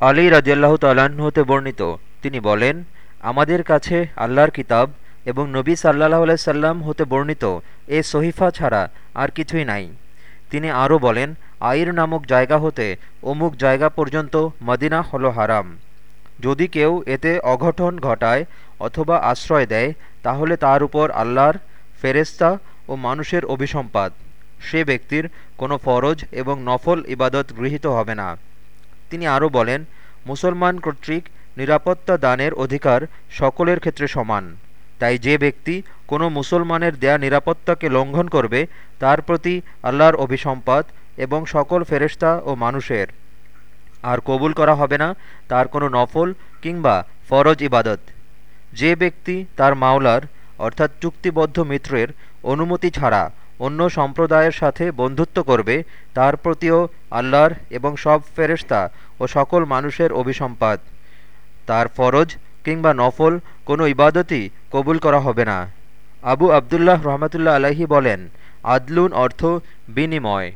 আলী রাজিয়াল্লাহ হতে বর্ণিত। তিনি বলেন, আমাদের কাছে আল্লাহর কিতাব এবং নবী সাল্লাহ সাল্লাম হতে বর্ণিত এ সহিফা ছাড়া আর কিছুই নাই। তিনি আরও বলেন, আইর নামক জায়গা হতে অমুক জায়গা পর্যন্ত মদিনা হল হারাম। যদি কেউ এতে অঘটন ঘটায় অথবা আশ্রয় দেয়, তাহলে তার উপর আল্লাহর ফেরেস্তা ও মানুষের অভিসম্পাদ সে ব্যক্তির কোনো ফরজ এবং নফল ইবাদত গৃহীত হবে না। তিনি আরও বলেন, মুসলমান কর্তৃক নিরাপত্তা দানের অধিকার সকলের ক্ষেত্রে সমান। তাই যে ব্যক্তি কোনো মুসলমানের দেয়া নিরাপত্তাকে লঙ্ঘন করবে, তার প্রতি আল্লাহর অভিসম্পাদ এবং সকল ফেরেশতা ও মানুষের আর কবুল করা হবে না, তার কোনো নফল কিংবা ফরজ ইবাদত। যে ব্যক্তি তার মাওলার অর্থাৎ চুক্তিবদ্ধ মিত্রের অনুমতি ছাড়া অন্য সম্প্রদায়ের সাথে বন্ধুত্ব করবে, তার প্রতিও আল্লাহর এবং সব ফেরেস্তা ও সকল মানুষের অভিসম্পাদ তার ফরজ কিংবা নফল কোনো ইবাদতই কবুল করা হবে না। আবু আবদুল্লাহ রহমতুল্লাহ আলাহি বলেন, আদলুন অর্থ বিনিময়।